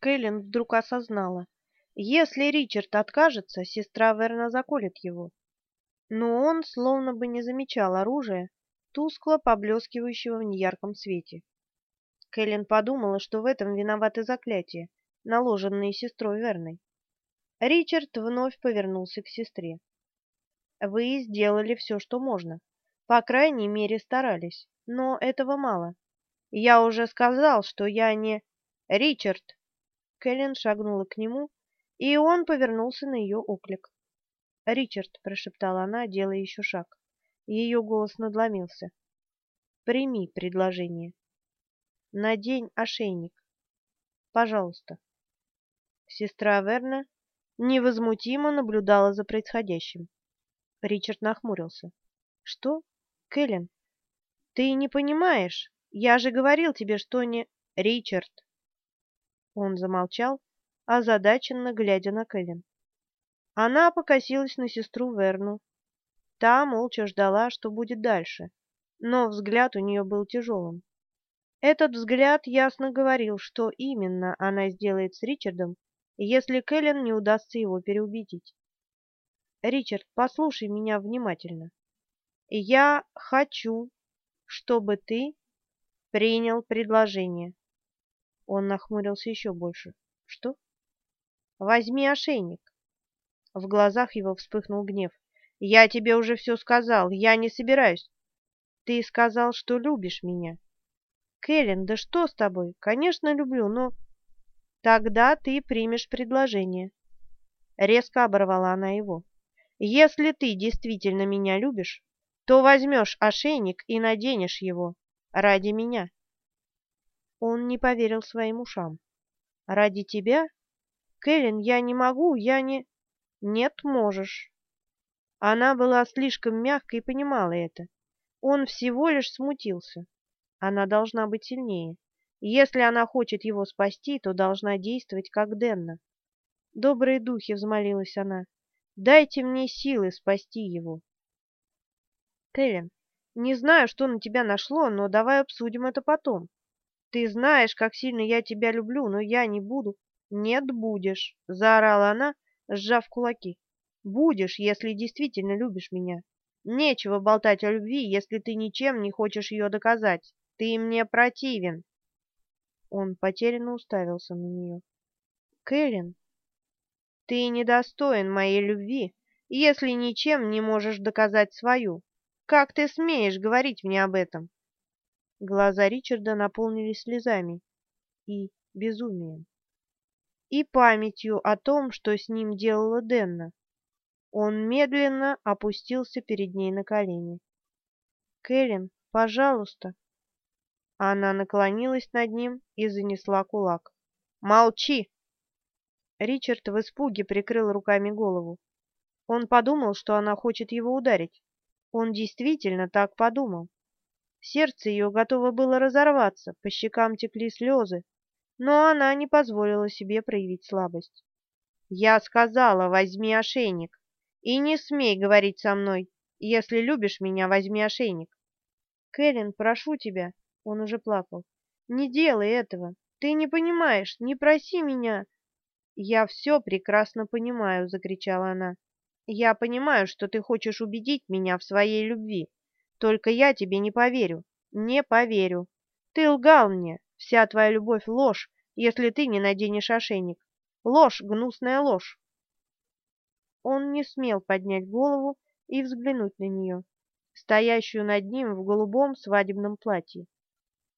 Кэлен вдруг осознала. Если Ричард откажется, сестра Верна заколет его. Но он словно бы не замечал оружия, тускло поблескивающего в неярком свете. Кэлен подумала, что в этом виноваты заклятия, наложенные сестрой Верной. Ричард вновь повернулся к сестре. «Вы сделали все, что можно. По крайней мере, старались. Но этого мало. Я уже сказал, что я не... Ричард!» Кэлен шагнула к нему, и он повернулся на ее оклик. «Ричард», — прошептала она, делая еще шаг. Ее голос надломился. «Прими предложение. Надень ошейник. Пожалуйста». Сестра Верна невозмутимо наблюдала за происходящим. Ричард нахмурился. «Что? Кэлен, ты не понимаешь? Я же говорил тебе, что не... Ричард!» Он замолчал, озадаченно глядя на Кэлен. Она покосилась на сестру Верну. Та молча ждала, что будет дальше, но взгляд у нее был тяжелым. Этот взгляд ясно говорил, что именно она сделает с Ричардом, если Кэлен не удастся его переубедить. «Ричард, послушай меня внимательно. Я хочу, чтобы ты принял предложение». Он нахмурился еще больше. «Что?» «Возьми ошейник». В глазах его вспыхнул гнев. «Я тебе уже все сказал. Я не собираюсь. Ты сказал, что любишь меня». «Кэлен, да что с тобой? Конечно, люблю, но...» Тогда ты примешь предложение. Резко оборвала она его. Если ты действительно меня любишь, то возьмешь ошейник и наденешь его ради меня. Он не поверил своим ушам. Ради тебя? Кэлен, я не могу, я не... Нет, можешь. Она была слишком мягкой и понимала это. Он всего лишь смутился. Она должна быть сильнее. Если она хочет его спасти, то должна действовать как Денна. «Добрые духи!» — взмолилась она. «Дайте мне силы спасти его!» «Кэлен, не знаю, что на тебя нашло, но давай обсудим это потом. Ты знаешь, как сильно я тебя люблю, но я не буду». «Нет, будешь!» — заорала она, сжав кулаки. «Будешь, если действительно любишь меня. Нечего болтать о любви, если ты ничем не хочешь ее доказать. Ты мне противен!» Он потерянно уставился на нее. «Кэлен, ты недостоин моей любви, если ничем не можешь доказать свою. Как ты смеешь говорить мне об этом?» Глаза Ричарда наполнились слезами и безумием. И памятью о том, что с ним делала Денна. Он медленно опустился перед ней на колени. «Кэлен, пожалуйста!» Она наклонилась над ним и занесла кулак. «Молчи!» Ричард в испуге прикрыл руками голову. Он подумал, что она хочет его ударить. Он действительно так подумал. Сердце ее готово было разорваться, по щекам текли слезы, но она не позволила себе проявить слабость. «Я сказала, возьми ошейник, и не смей говорить со мной. Если любишь меня, возьми ошейник». «Кэлен, прошу тебя, он уже плакал. «Не делай этого! Ты не понимаешь! Не проси меня!» «Я все прекрасно понимаю!» — закричала она. «Я понимаю, что ты хочешь убедить меня в своей любви. Только я тебе не поверю. Не поверю. Ты лгал мне. Вся твоя любовь — ложь, если ты не наденешь ошейник. Ложь, гнусная ложь!» Он не смел поднять голову и взглянуть на нее, стоящую над ним в голубом свадебном платье.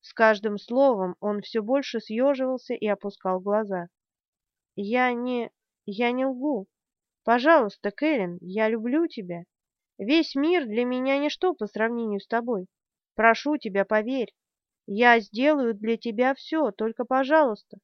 С каждым словом он все больше съеживался и опускал глаза. «Я не... я не лгу. Пожалуйста, Кэлен, я люблю тебя. Весь мир для меня ничто по сравнению с тобой. Прошу тебя, поверь. Я сделаю для тебя все, только пожалуйста,